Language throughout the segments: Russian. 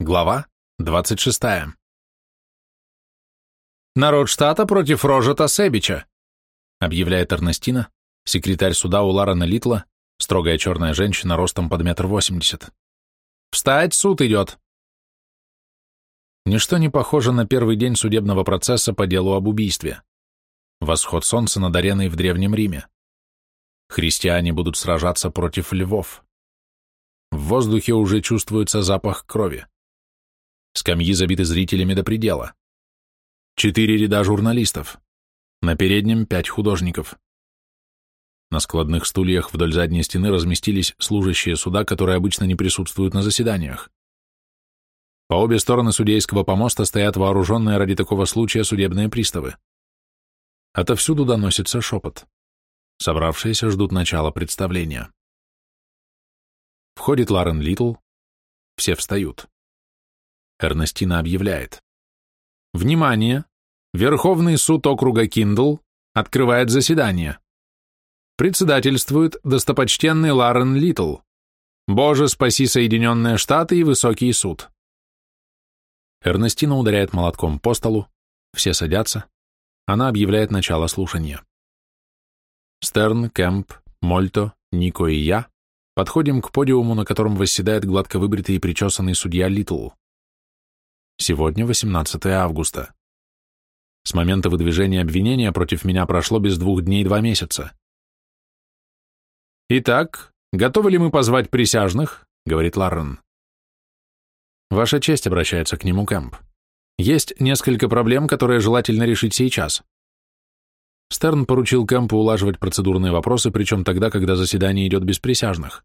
Глава 26. «Народ штата против Рожета Себича», объявляет Эрнестина, секретарь суда у Ларана Литла, строгая черная женщина ростом под метр восемьдесят. «Встать, суд идет!» Ничто не похоже на первый день судебного процесса по делу об убийстве. Восход солнца над ареной в Древнем Риме. Христиане будут сражаться против львов. В воздухе уже чувствуется запах крови. Скамьи забиты зрителями до предела. Четыре ряда журналистов. На переднем пять художников. На складных стульях вдоль задней стены разместились служащие суда, которые обычно не присутствуют на заседаниях. По обе стороны судейского помоста стоят вооруженные ради такого случая судебные приставы. Отовсюду доносится шепот. Собравшиеся ждут начала представления. Входит Ларен Литл. Все встают. Эрнестина объявляет. Внимание! Верховный суд округа Киндл открывает заседание. Председательствует достопочтенный Ларен Литл. Боже, спаси Соединенные Штаты и Высокий суд. Эрнестина ударяет молотком по столу, все садятся, она объявляет начало слушания. Стерн, Кэмп, Мольто, Нико и я подходим к подиуму, на котором восседает гладко выбритый и причесанный судья Литл. Сегодня 18 августа. С момента выдвижения обвинения против меня прошло без двух дней два месяца. «Итак, готовы ли мы позвать присяжных?» — говорит Ларрен. «Ваша честь», — обращается к нему Кэмп. «Есть несколько проблем, которые желательно решить сейчас». Стерн поручил Кэмпу улаживать процедурные вопросы, причем тогда, когда заседание идет без присяжных.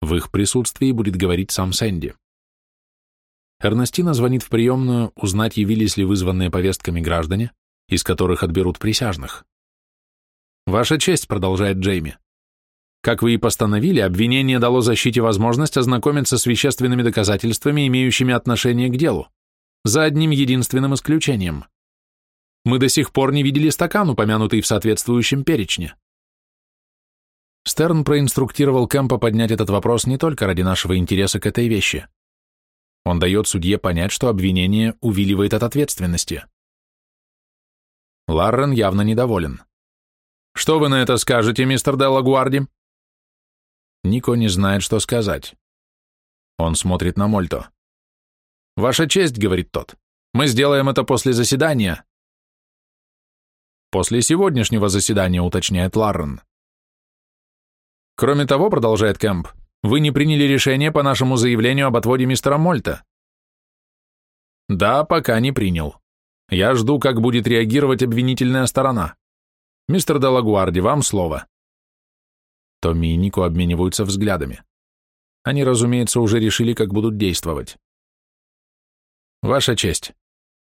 В их присутствии будет говорить сам Сэнди. Эрнестина звонит в приемную узнать, явились ли вызванные повестками граждане, из которых отберут присяжных. «Ваша честь», — продолжает Джейми. «Как вы и постановили, обвинение дало защите возможность ознакомиться с вещественными доказательствами, имеющими отношение к делу, за одним единственным исключением. Мы до сих пор не видели стакан, упомянутый в соответствующем перечне». Стерн проинструктировал Кэмпа поднять этот вопрос не только ради нашего интереса к этой вещи. Он дает судье понять, что обвинение увиливает от ответственности. Ларрен явно недоволен. «Что вы на это скажете, мистер Деллагуарди?» Нико не знает, что сказать. Он смотрит на Мольто. «Ваша честь», — говорит тот, — «мы сделаем это после заседания». «После сегодняшнего заседания», — уточняет Ларрен. «Кроме того», — продолжает Кэмп, вы не приняли решение по нашему заявлению об отводе мистера Мольта. Да, пока не принял. Я жду, как будет реагировать обвинительная сторона. Мистер Делагуарди, вам слово. Томми и Нико обмениваются взглядами. Они, разумеется, уже решили, как будут действовать. Ваша честь.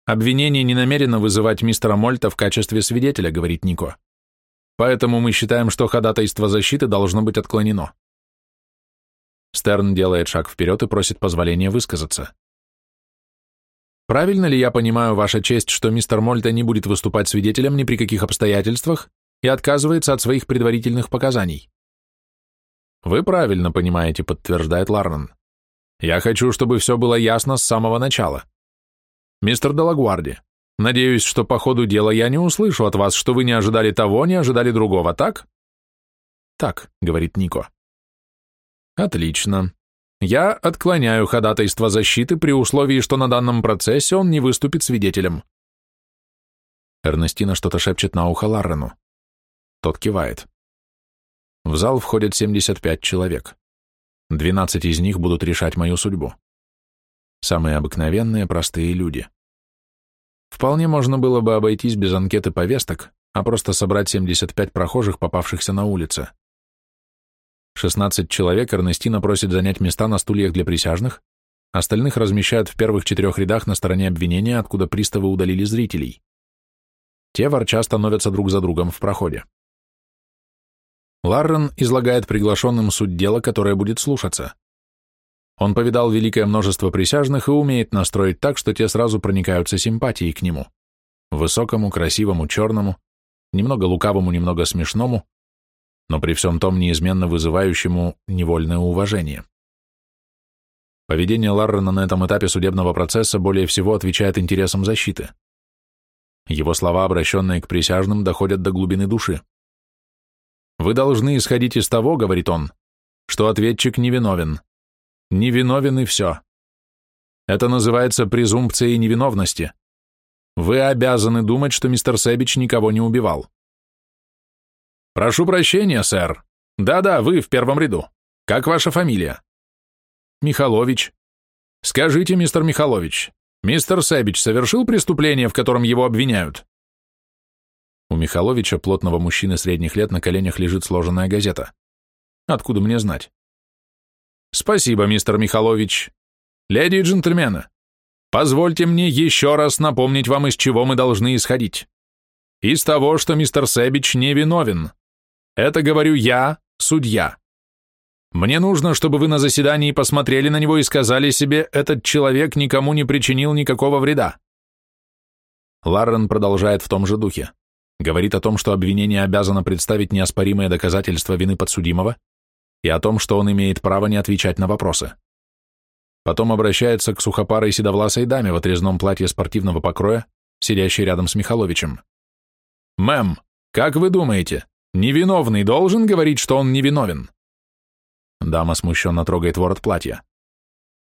Обвинение не намерено вызывать мистера Мольта в качестве свидетеля, говорит Нико. Поэтому мы считаем, что ходатайство защиты должно быть отклонено. Стерн делает шаг вперед и просит позволения высказаться. Правильно ли я понимаю, Ваша честь, что мистер Мольта не будет выступать свидетелем ни при каких обстоятельствах и отказывается от своих предварительных показаний? Вы правильно понимаете, подтверждает Ларнан. Я хочу, чтобы все было ясно с самого начала. Мистер Делагуарди, надеюсь, что по ходу дела я не услышу от вас, что вы не ожидали того, не ожидали другого, так? Так, говорит Нико. Отлично. Я отклоняю ходатайство защиты при условии, что на данном процессе он не выступит свидетелем. Эрнестина что-то шепчет на ухо Ларрену. Тот кивает. В зал входят 75 человек. 12 из них будут решать мою судьбу. Самые обыкновенные, простые люди. Вполне можно было бы обойтись без анкеты повесток, а просто собрать 75 прохожих, попавшихся на улице. 16 человек Эрнестина просит занять места на стульях для присяжных, остальных размещают в первых четырех рядах на стороне обвинения, откуда приставы удалили зрителей. Те ворча становятся друг за другом в проходе. Ларрен излагает приглашенным суть дела, которое будет слушаться. Он повидал великое множество присяжных и умеет настроить так, что те сразу проникаются симпатией к нему. Высокому, красивому, черному, немного лукавому, немного смешному, но при всем том неизменно вызывающему невольное уважение. Поведение Ларрена на этом этапе судебного процесса более всего отвечает интересам защиты. Его слова, обращенные к присяжным, доходят до глубины души. «Вы должны исходить из того, — говорит он, — что ответчик невиновен. Невиновен и все. Это называется презумпцией невиновности. Вы обязаны думать, что мистер Сэбич никого не убивал. Прошу прощения, сэр. Да-да, вы в первом ряду. Как ваша фамилия? Михалович. Скажите, мистер Михалович, мистер Сэбич совершил преступление, в котором его обвиняют? У Михаловича, плотного мужчины средних лет, на коленях лежит сложенная газета. Откуда мне знать? Спасибо, мистер Михалович. Леди и джентльмены, позвольте мне еще раз напомнить вам, из чего мы должны исходить. Из того, что мистер Сэбич не виновен. Это говорю я, судья. Мне нужно, чтобы вы на заседании посмотрели на него и сказали себе, этот человек никому не причинил никакого вреда. Ларрен продолжает в том же духе. Говорит о том, что обвинение обязано представить неоспоримые доказательства вины подсудимого и о том, что он имеет право не отвечать на вопросы. Потом обращается к сухопарой седовласой даме в отрезном платье спортивного покроя, сидящей рядом с Михаловичем. «Мэм, как вы думаете, невиновный должен говорить, что он невиновен?» Дама смущенно трогает ворот платья.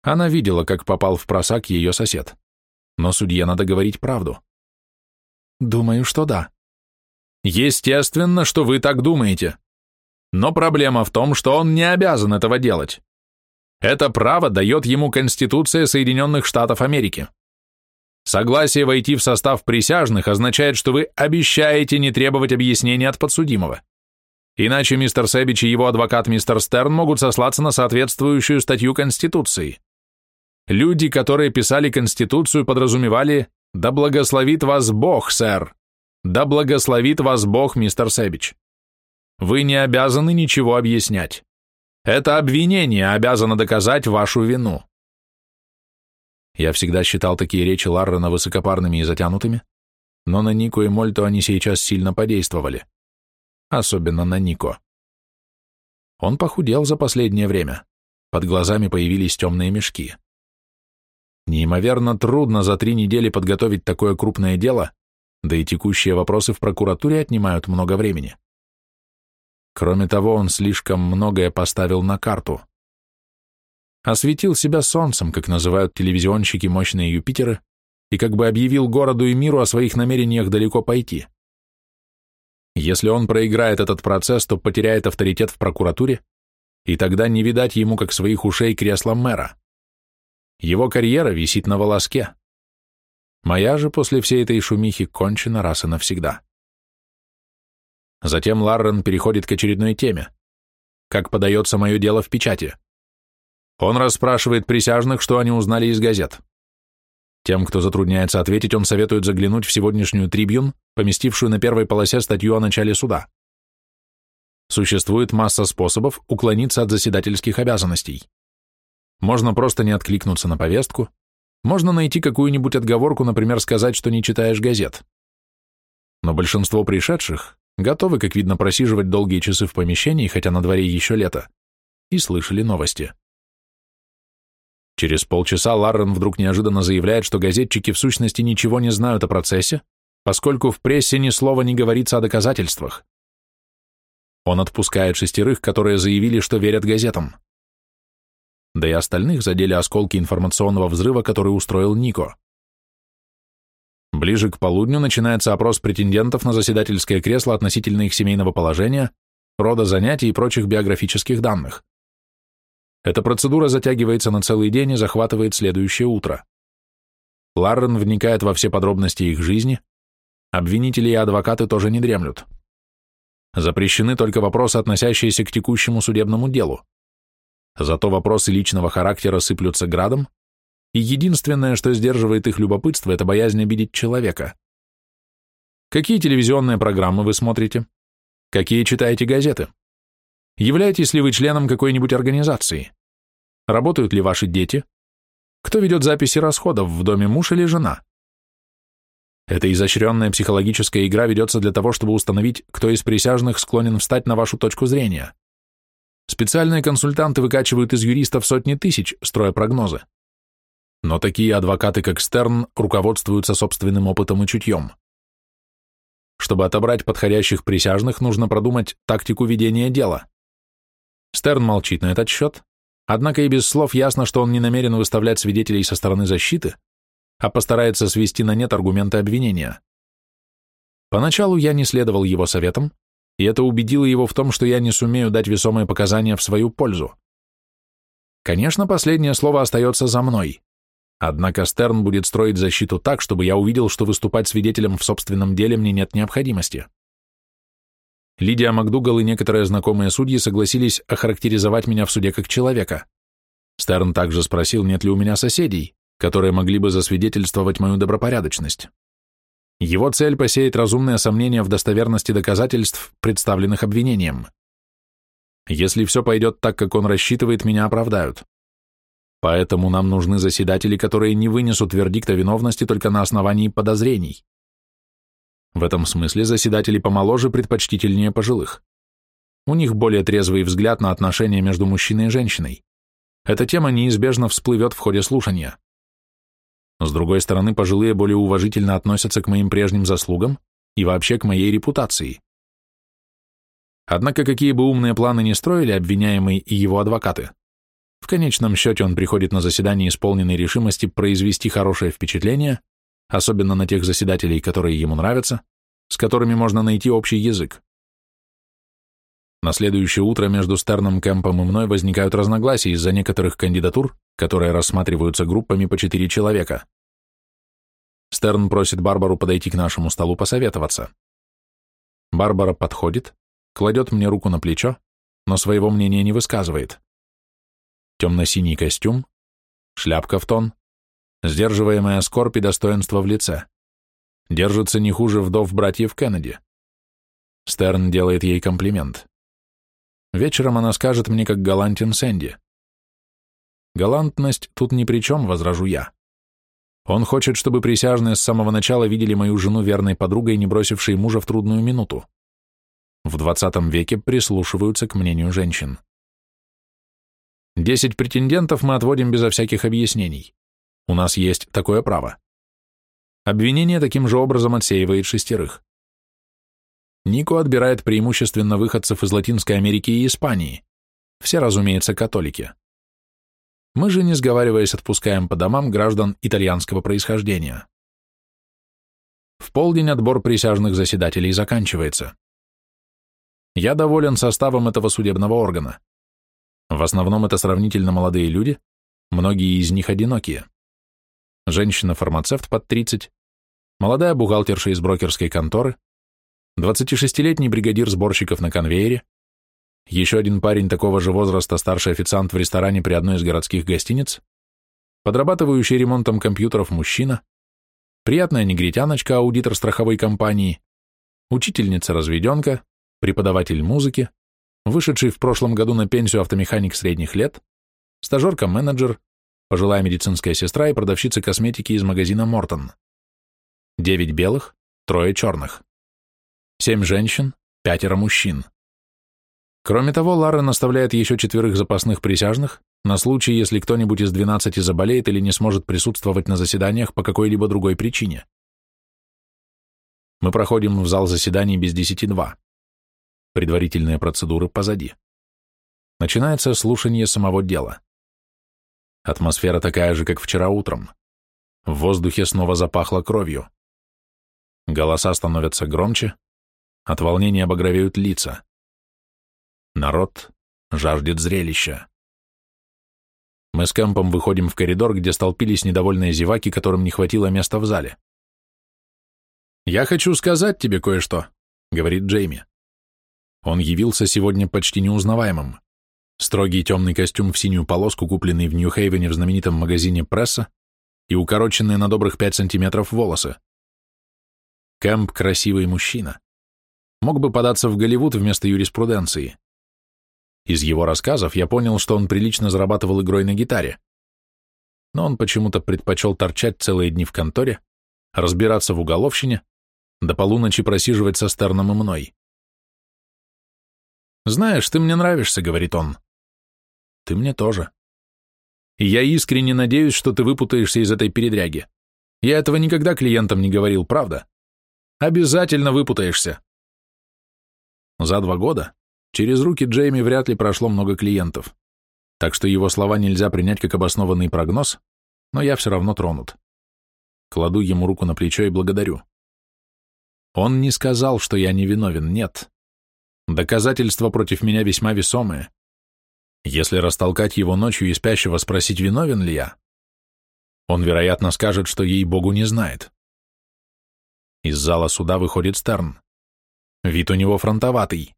Она видела, как попал в просак ее сосед. Но судье надо говорить правду. «Думаю, что да». «Естественно, что вы так думаете. Но проблема в том, что он не обязан этого делать. Это право дает ему Конституция Соединенных Штатов Америки. Согласие войти в состав присяжных означает, что вы обещаете не требовать объяснения от подсудимого. Иначе мистер Сэбич и его адвокат мистер Стерн могут сослаться на соответствующую статью Конституции. Люди, которые писали Конституцию, подразумевали «Да благословит вас Бог, сэр! Да благословит вас Бог, мистер Сэбич!» Вы не обязаны ничего объяснять. Это обвинение обязано доказать вашу вину. Я всегда считал такие речи Ларрена высокопарными и затянутыми, но на Нико и Мольто они сейчас сильно подействовали. Особенно на Нико. Он похудел за последнее время. Под глазами появились темные мешки. Неимоверно трудно за три недели подготовить такое крупное дело, да и текущие вопросы в прокуратуре отнимают много времени. Кроме того, он слишком многое поставил на карту. Осветил себя солнцем, как называют телевизионщики мощные Юпитеры, и как бы объявил городу и миру о своих намерениях далеко пойти. Если он проиграет этот процесс, то потеряет авторитет в прокуратуре, и тогда не видать ему, как своих ушей, кресла мэра. Его карьера висит на волоске. Моя же после всей этой шумихи кончена раз и навсегда. Затем Ларрен переходит к очередной теме. Как подается мое дело в печати? Он расспрашивает присяжных, что они узнали из газет. Тем, кто затрудняется ответить, он советует заглянуть в сегодняшнюю трибюн, поместившую на первой полосе статью о начале суда. Существует масса способов уклониться от заседательских обязанностей. Можно просто не откликнуться на повестку, можно найти какую-нибудь отговорку, например, сказать, что не читаешь газет. Но большинство пришедших готовы, как видно, просиживать долгие часы в помещении, хотя на дворе еще лето, и слышали новости. Через полчаса Ларрен вдруг неожиданно заявляет, что газетчики в сущности ничего не знают о процессе, поскольку в прессе ни слова не говорится о доказательствах. Он отпускает шестерых, которые заявили, что верят газетам. Да и остальных задели осколки информационного взрыва, который устроил Нико. Ближе к полудню начинается опрос претендентов на заседательское кресло относительно их семейного положения, рода занятий и прочих биографических данных. Эта процедура затягивается на целый день и захватывает следующее утро. Ларрен вникает во все подробности их жизни, обвинители и адвокаты тоже не дремлют. Запрещены только вопросы, относящиеся к текущему судебному делу. Зато вопросы личного характера сыплются градом, и единственное, что сдерживает их любопытство, это боязнь обидеть человека. Какие телевизионные программы вы смотрите? Какие читаете газеты? Являетесь ли вы членом какой-нибудь организации? Работают ли ваши дети? Кто ведет записи расходов в доме муж или жена? Эта изощренная психологическая игра ведется для того, чтобы установить, кто из присяжных склонен встать на вашу точку зрения. Специальные консультанты выкачивают из юристов сотни тысяч, строя прогнозы. Но такие адвокаты, как Стерн, руководствуются собственным опытом и чутьем. Чтобы отобрать подходящих присяжных, нужно продумать тактику ведения дела. Стерн молчит на этот счет, однако и без слов ясно, что он не намерен выставлять свидетелей со стороны защиты, а постарается свести на нет аргументы обвинения. Поначалу я не следовал его советам, и это убедило его в том, что я не сумею дать весомые показания в свою пользу. Конечно, последнее слово остается за мной. Однако Стерн будет строить защиту так, чтобы я увидел, что выступать свидетелем в собственном деле мне нет необходимости. Лидия МакДугал и некоторые знакомые судьи согласились охарактеризовать меня в суде как человека. Стерн также спросил, нет ли у меня соседей, которые могли бы засвидетельствовать мою добропорядочность. Его цель посеять разумные сомнения в достоверности доказательств, представленных обвинением. Если все пойдет так, как он рассчитывает, меня оправдают. Поэтому нам нужны заседатели, которые не вынесут вердикта виновности только на основании подозрений. В этом смысле заседатели помоложе предпочтительнее пожилых. У них более трезвый взгляд на отношения между мужчиной и женщиной. Эта тема неизбежно всплывет в ходе слушания. С другой стороны, пожилые более уважительно относятся к моим прежним заслугам и вообще к моей репутации. Однако какие бы умные планы ни строили обвиняемый и его адвокаты, в конечном счете он приходит на заседание исполненной решимости произвести хорошее впечатление, особенно на тех заседателей, которые ему нравятся, с которыми можно найти общий язык. На следующее утро между Стерном Кэмпом и мной возникают разногласия из-за некоторых кандидатур, которые рассматриваются группами по четыре человека. Стерн просит Барбару подойти к нашему столу посоветоваться. Барбара подходит, кладет мне руку на плечо, но своего мнения не высказывает. Темно-синий костюм, шляпка в тон, сдерживаемая скорбь и достоинство в лице. Держится не хуже вдов братьев Кеннеди. Стерн делает ей комплимент. Вечером она скажет мне, как галантен Сэнди. Галантность тут ни при чем, возражу я. Он хочет, чтобы присяжные с самого начала видели мою жену верной подругой, не бросившей мужа в трудную минуту. В двадцатом веке прислушиваются к мнению женщин. Десять претендентов мы отводим безо всяких объяснений. У нас есть такое право. Обвинение таким же образом отсеивает шестерых. Нико отбирает преимущественно выходцев из Латинской Америки и Испании. Все, разумеется, католики. Мы же, не сговариваясь, отпускаем по домам граждан итальянского происхождения. В полдень отбор присяжных заседателей заканчивается. Я доволен составом этого судебного органа. В основном это сравнительно молодые люди, многие из них одинокие. Женщина-фармацевт под 30, молодая бухгалтерша из брокерской конторы, 26-летний бригадир сборщиков на конвейере, еще один парень такого же возраста, старший официант в ресторане при одной из городских гостиниц, подрабатывающий ремонтом компьютеров мужчина, приятная негритяночка, аудитор страховой компании, учительница-разведенка, преподаватель музыки, вышедший в прошлом году на пенсию автомеханик средних лет, стажерка-менеджер, пожилая медицинская сестра и продавщица косметики из магазина Мортон. Девять белых, трое черных. Семь женщин, пятеро мужчин. Кроме того, Лара наставляет еще четверых запасных присяжных на случай, если кто-нибудь из двенадцати заболеет или не сможет присутствовать на заседаниях по какой-либо другой причине. Мы проходим в зал заседаний без десяти два. Предварительные процедуры позади. Начинается слушание самого дела. Атмосфера такая же, как вчера утром. В воздухе снова запахло кровью. Голоса становятся громче, от волнения обогровеют лица. Народ жаждет зрелища. Мы с Кэмпом выходим в коридор, где столпились недовольные зеваки, которым не хватило места в зале. «Я хочу сказать тебе кое-что», — говорит Джейми. Он явился сегодня почти неузнаваемым. Строгий темный костюм в синюю полоску, купленный в Нью-Хейвене в знаменитом магазине «Пресса», и укороченные на добрых пять сантиметров волосы. Кэмп — красивый мужчина. Мог бы податься в Голливуд вместо юриспруденции. Из его рассказов я понял, что он прилично зарабатывал игрой на гитаре. Но он почему-то предпочел торчать целые дни в конторе, разбираться в уголовщине, до полуночи просиживать со Стерном и мной. «Знаешь, ты мне нравишься», — говорит он. «Ты мне тоже. Я искренне надеюсь, что ты выпутаешься из этой передряги. Я этого никогда клиентам не говорил, правда? Обязательно выпутаешься». За два года через руки Джейми вряд ли прошло много клиентов, так что его слова нельзя принять как обоснованный прогноз, но я все равно тронут. Кладу ему руку на плечо и благодарю. Он не сказал, что я невиновен, нет. Доказательства против меня весьма весомые. Если растолкать его ночью и спящего спросить, виновен ли я, он, вероятно, скажет, что ей-богу не знает. Из зала суда выходит Стерн. Вид у него фронтоватый.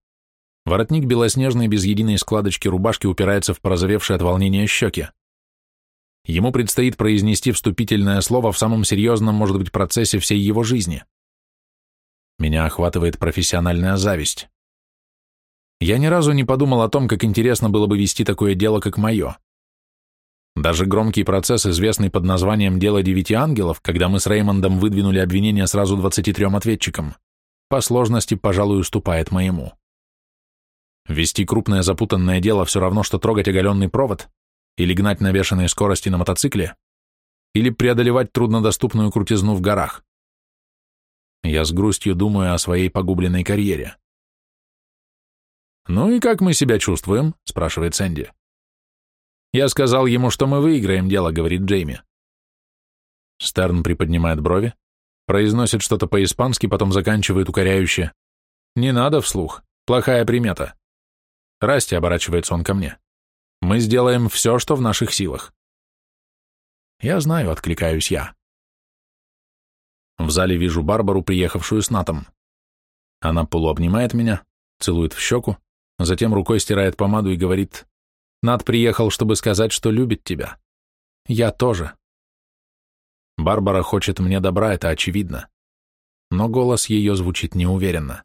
Воротник белоснежный, без единой складочки рубашки упирается в порозовевшие от волнения щеки. Ему предстоит произнести вступительное слово в самом серьезном, может быть, процессе всей его жизни. Меня охватывает профессиональная зависть. Я ни разу не подумал о том, как интересно было бы вести такое дело, как мое. Даже громкий процесс, известный под названием «Дело девяти ангелов», когда мы с Реймондом выдвинули обвинение сразу 23 ответчикам, по сложности, пожалуй, уступает моему. Вести крупное запутанное дело все равно, что трогать оголенный провод, или гнать на бешеной скорости на мотоцикле, или преодолевать труднодоступную крутизну в горах. Я с грустью думаю о своей погубленной карьере. «Ну и как мы себя чувствуем?» — спрашивает Сэнди. «Я сказал ему, что мы выиграем дело», — говорит Джейми. Стерн приподнимает брови, произносит что-то по-испански, потом заканчивает укоряюще. «Не надо вслух. Плохая примета». «Расти», — оборачивается он ко мне. «Мы сделаем все, что в наших силах». «Я знаю», — откликаюсь я. В зале вижу Барбару, приехавшую с Натом. Она полуобнимает меня, целует в щеку, затем рукой стирает помаду и говорит, «Над приехал, чтобы сказать, что любит тебя. Я тоже». Барбара хочет мне добра, это очевидно, но голос ее звучит неуверенно.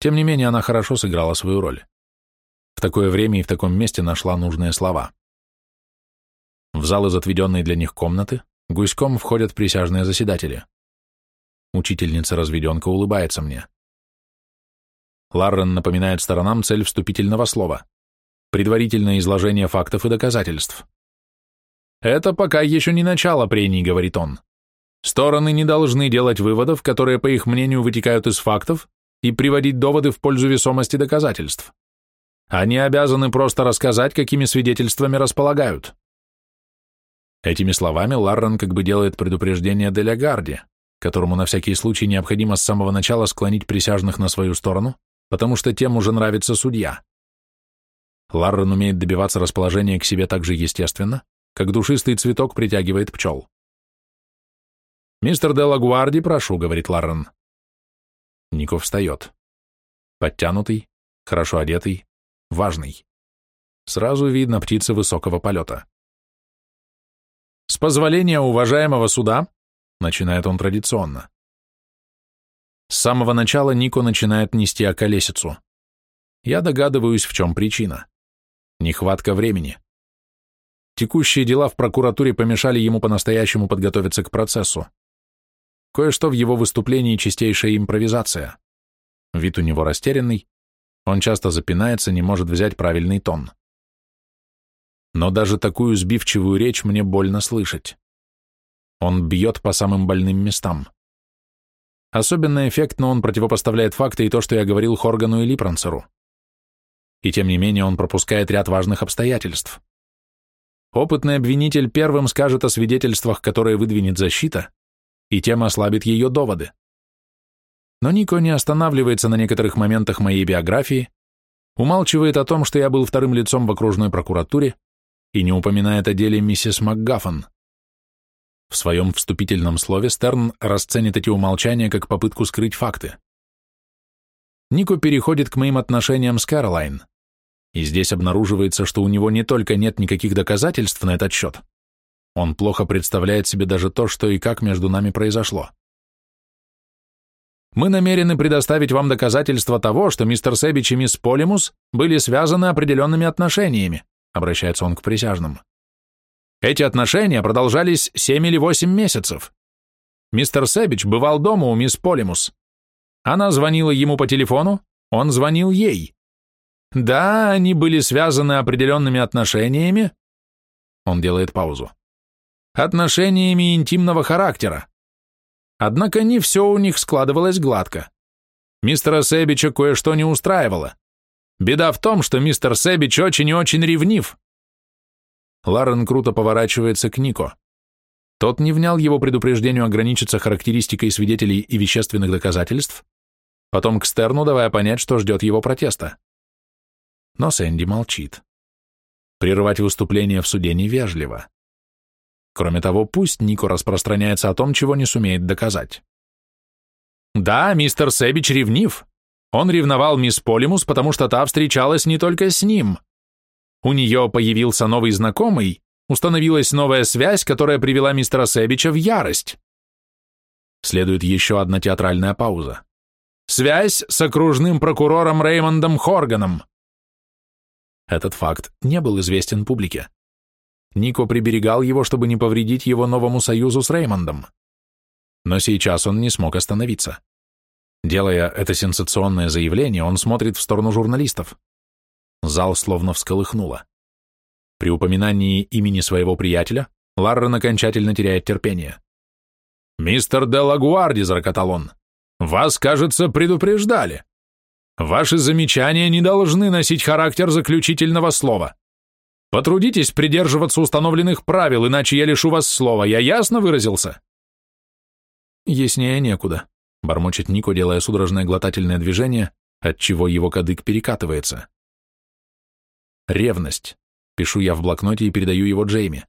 Тем не менее, она хорошо сыграла свою роль. В такое время и в таком месте нашла нужные слова. В зал из отведенной для них комнаты гуськом входят присяжные заседатели. Учительница-разведенка улыбается мне. Ларрен напоминает сторонам цель вступительного слова. Предварительное изложение фактов и доказательств. «Это пока еще не начало прений», — говорит он. «Стороны не должны делать выводов, которые, по их мнению, вытекают из фактов, и приводить доводы в пользу весомости доказательств. Они обязаны просто рассказать, какими свидетельствами располагают». Этими словами Ларрен как бы делает предупреждение Делягарде, которому на всякий случай необходимо с самого начала склонить присяжных на свою сторону, потому что тем уже нравится судья. Ларрен умеет добиваться расположения к себе так же естественно, как душистый цветок притягивает пчел. «Мистер Делагуарди, прошу», — говорит Ларрен. Нико встает. Подтянутый, хорошо одетый, важный. Сразу видно птица высокого полета. «С позволения уважаемого суда», — начинает он традиционно, с самого начала Нико начинает нести околесицу. Я догадываюсь, в чем причина. Нехватка времени. Текущие дела в прокуратуре помешали ему по-настоящему подготовиться к процессу. Кое-что в его выступлении чистейшая импровизация. Вид у него растерянный, он часто запинается, не может взять правильный тон. Но даже такую сбивчивую речь мне больно слышать. Он бьет по самым больным местам. Особенно эффектно он противопоставляет факты и то, что я говорил Хоргану и Липрансеру. И тем не менее он пропускает ряд важных обстоятельств. Опытный обвинитель первым скажет о свидетельствах, которые выдвинет защита, и тем ослабит ее доводы. Но Нико не останавливается на некоторых моментах моей биографии, умалчивает о том, что я был вторым лицом в окружной прокуратуре, и не упоминает о деле миссис МакГаффан. В своем вступительном слове Стерн расценит эти умолчания как попытку скрыть факты. Нико переходит к моим отношениям с Кэролайн, и здесь обнаруживается, что у него не только нет никаких доказательств на этот счет, он плохо представляет себе даже то, что и как между нами произошло. Мы намерены предоставить вам доказательства того, что мистер Себич и мисс Полимус были связаны определенными отношениями, обращается он к присяжным. Эти отношения продолжались семь или восемь месяцев. Мистер Сэбич бывал дома у мисс Полимус. Она звонила ему по телефону, он звонил ей. Да, они были связаны определенными отношениями. Он делает паузу. Отношениями интимного характера. Однако не все у них складывалось гладко. Мистера Сэбича кое-что не устраивало. Беда в том, что мистер Сэбич очень и очень ревнив. Ларен круто поворачивается к Нико. Тот не внял его предупреждению ограничиться характеристикой свидетелей и вещественных доказательств, потом к Стерну давая понять, что ждет его протеста. Но Сэнди молчит. Прерывать выступление в суде невежливо. Кроме того, пусть Нико распространяется о том, чего не сумеет доказать. Да, мистер Сэбич ревнив. Он ревновал мисс Полимус, потому что та встречалась не только с ним. У нее появился новый знакомый, установилась новая связь, которая привела мистера Сэбича в ярость. Следует еще одна театральная пауза. Связь с окружным прокурором Реймондом Хорганом. Этот факт не был известен публике. Нико приберегал его, чтобы не повредить его новому союзу с Реймондом. Но сейчас он не смог остановиться. Делая это сенсационное заявление, он смотрит в сторону журналистов. Зал словно всколыхнуло. При упоминании имени своего приятеля Ларрен окончательно теряет терпение. «Мистер де Лагуарди», — зарокотал он, — «вас, кажется, предупреждали. Ваши замечания не должны носить характер заключительного слова. Потрудитесь придерживаться установленных правил, иначе я лишу вас слова. Я ясно выразился?» «Яснее некуда», — бормочет Нико, делая судорожное глотательное движение, отчего его кадык перекатывается. Ревность. Пишу я в блокноте и передаю его Джейми.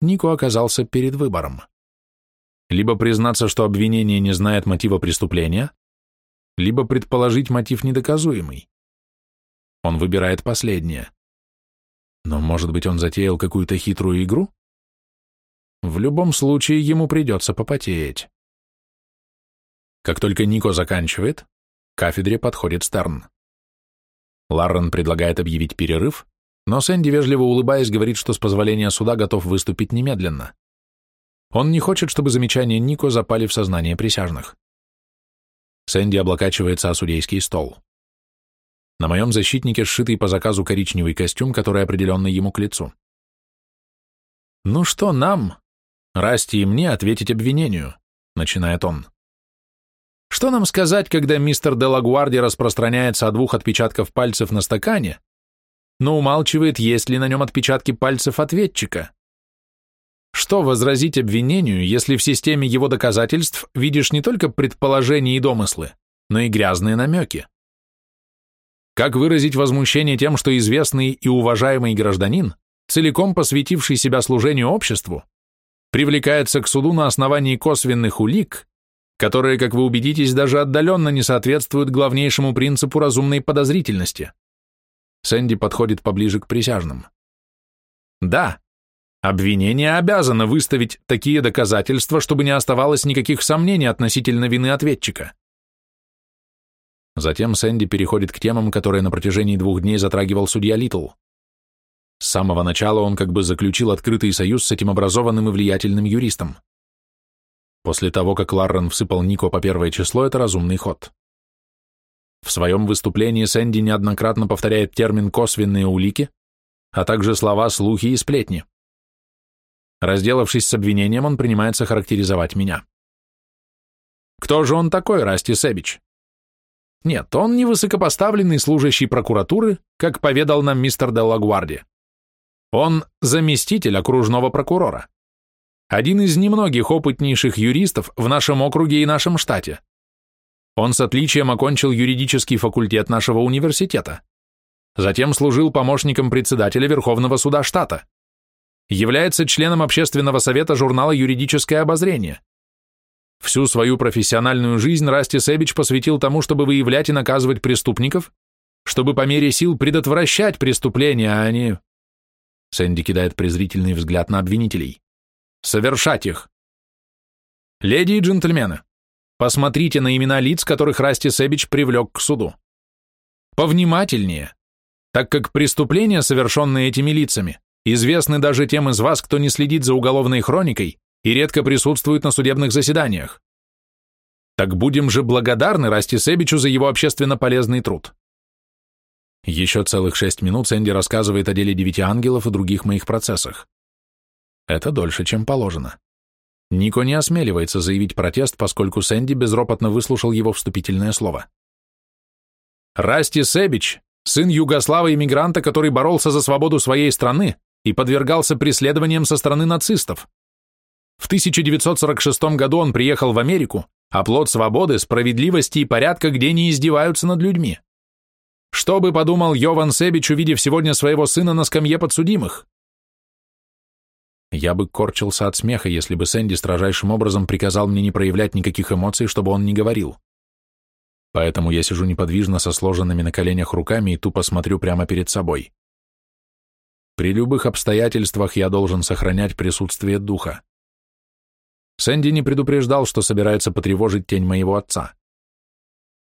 Нико оказался перед выбором. Либо признаться, что обвинение не знает мотива преступления, либо предположить мотив недоказуемый. Он выбирает последнее. Но, может быть, он затеял какую-то хитрую игру? В любом случае, ему придется попотеть. Как только Нико заканчивает, к кафедре подходит Стерн. Ларрен предлагает объявить перерыв, но Сэнди, вежливо улыбаясь, говорит, что с позволения суда готов выступить немедленно. Он не хочет, чтобы замечания Нико запали в сознание присяжных. Сэнди облокачивается о судейский стол. На моем защитнике сшитый по заказу коричневый костюм, который определенно ему к лицу. «Ну что нам, Расти и мне, ответить обвинению?» — начинает он. Что нам сказать, когда мистер Делагуарди распространяется о двух отпечатков пальцев на стакане, но умалчивает, есть ли на нем отпечатки пальцев ответчика? Что возразить обвинению, если в системе его доказательств видишь не только предположения и домыслы, но и грязные намеки? Как выразить возмущение тем, что известный и уважаемый гражданин, целиком посвятивший себя служению обществу, привлекается к суду на основании косвенных улик, которые, как вы убедитесь, даже отдаленно не соответствуют главнейшему принципу разумной подозрительности. Сэнди подходит поближе к присяжным. Да, обвинение обязано выставить такие доказательства, чтобы не оставалось никаких сомнений относительно вины ответчика. Затем Сэнди переходит к темам, которые на протяжении двух дней затрагивал судья Литл. С самого начала он как бы заключил открытый союз с этим образованным и влиятельным юристом. После того, как Ларрен всыпал Нико по первое число, это разумный ход. В своем выступлении Сэнди неоднократно повторяет термин «косвенные улики», а также слова «слухи» и «сплетни». Разделавшись с обвинением, он принимается характеризовать меня. Кто же он такой, Расти Себич? Нет, он не высокопоставленный служащий прокуратуры, как поведал нам мистер Деллагуарди. Он заместитель окружного прокурора. Один из немногих опытнейших юристов в нашем округе и нашем штате. Он с отличием окончил юридический факультет нашего университета. Затем служил помощником председателя Верховного суда штата. Является членом общественного совета журнала «Юридическое обозрение». Всю свою профессиональную жизнь Расти Себич посвятил тому, чтобы выявлять и наказывать преступников, чтобы по мере сил предотвращать преступления, а не... Сэнди кидает презрительный взгляд на обвинителей совершать их. Леди и джентльмены, посмотрите на имена лиц, которых Расти Себич привлек к суду. Повнимательнее, так как преступления, совершенные этими лицами, известны даже тем из вас, кто не следит за уголовной хроникой и редко присутствует на судебных заседаниях. Так будем же благодарны Расти Себичу за его общественно полезный труд. Еще целых шесть минут Сэнди рассказывает о деле девяти ангелов и других моих процессах. Это дольше, чем положено. Нико не осмеливается заявить протест, поскольку Сэнди безропотно выслушал его вступительное слово. Расти Себич, сын югослава-иммигранта, который боролся за свободу своей страны и подвергался преследованиям со стороны нацистов. В 1946 году он приехал в Америку, а плод свободы, справедливости и порядка, где не издеваются над людьми. Что бы подумал Йован Себич, увидев сегодня своего сына на скамье подсудимых? Я бы корчился от смеха, если бы Сэнди строжайшим образом приказал мне не проявлять никаких эмоций, чтобы он не говорил. Поэтому я сижу неподвижно со сложенными на коленях руками и тупо смотрю прямо перед собой. При любых обстоятельствах я должен сохранять присутствие духа. Сэнди не предупреждал, что собирается потревожить тень моего отца.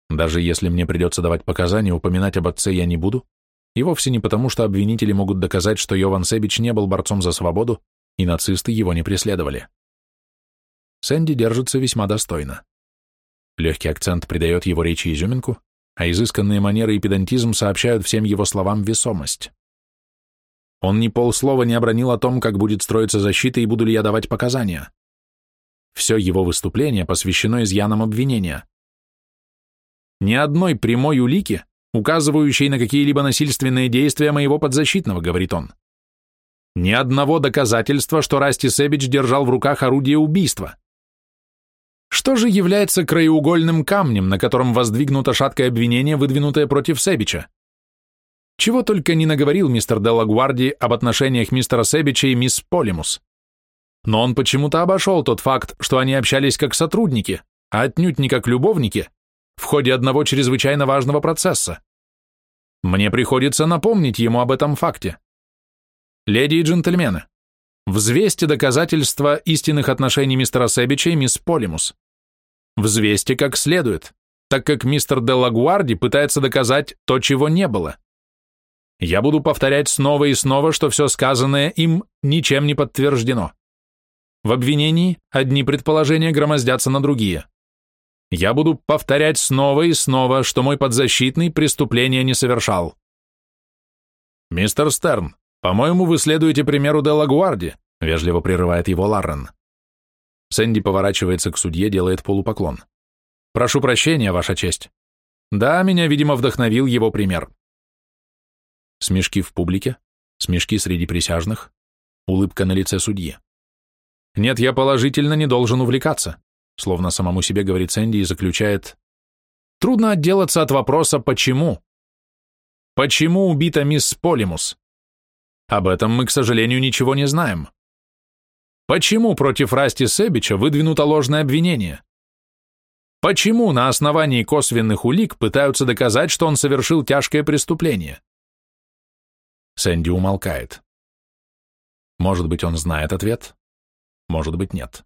Даже если мне придется давать показания, упоминать об отце я не буду, и вовсе не потому, что обвинители могут доказать, что Йован Себич не был борцом за свободу, и нацисты его не преследовали. Сэнди держится весьма достойно. Легкий акцент придает его речи изюминку, а изысканные манеры и педантизм сообщают всем его словам весомость. Он ни полслова не обронил о том, как будет строиться защита и буду ли я давать показания. Все его выступление посвящено изъянам обвинения. Ни одной прямой улики, указывающей на какие-либо насильственные действия моего подзащитного, говорит он. Ни одного доказательства, что Расти Себич держал в руках орудие убийства. Что же является краеугольным камнем, на котором воздвигнуто шаткое обвинение, выдвинутое против Себича? Чего только не наговорил мистер Делагуарди об отношениях мистера Себича и мисс Полимус. Но он почему-то обошел тот факт, что они общались как сотрудники, а отнюдь не как любовники, в ходе одного чрезвычайно важного процесса. Мне приходится напомнить ему об этом факте. Леди и джентльмены, взвесьте доказательства истинных отношений мистера Себича и мисс Полимус. Взвесьте как следует, так как мистер Делагуарди пытается доказать то, чего не было. Я буду повторять снова и снова, что все сказанное им ничем не подтверждено. В обвинении одни предположения громоздятся на другие. Я буду повторять снова и снова, что мой подзащитный преступления не совершал. Мистер Стерн, по-моему, вы следуете примеру Делла Гуарди, вежливо прерывает его Ларрен. Сэнди поворачивается к судье, делает полупоклон. Прошу прощения, Ваша честь. Да, меня, видимо, вдохновил его пример. Смешки в публике, смешки среди присяжных, улыбка на лице судьи. Нет, я положительно не должен увлекаться, словно самому себе говорит Сэнди и заключает. Трудно отделаться от вопроса «почему?». Почему убита мисс Полимус? Об этом мы, к сожалению, ничего не знаем. Почему против Расти Себича выдвинуто ложное обвинение? Почему на основании косвенных улик пытаются доказать, что он совершил тяжкое преступление? Сэнди умолкает. Может быть, он знает ответ, может быть, нет.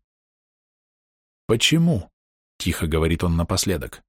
«Почему?» — тихо говорит он напоследок.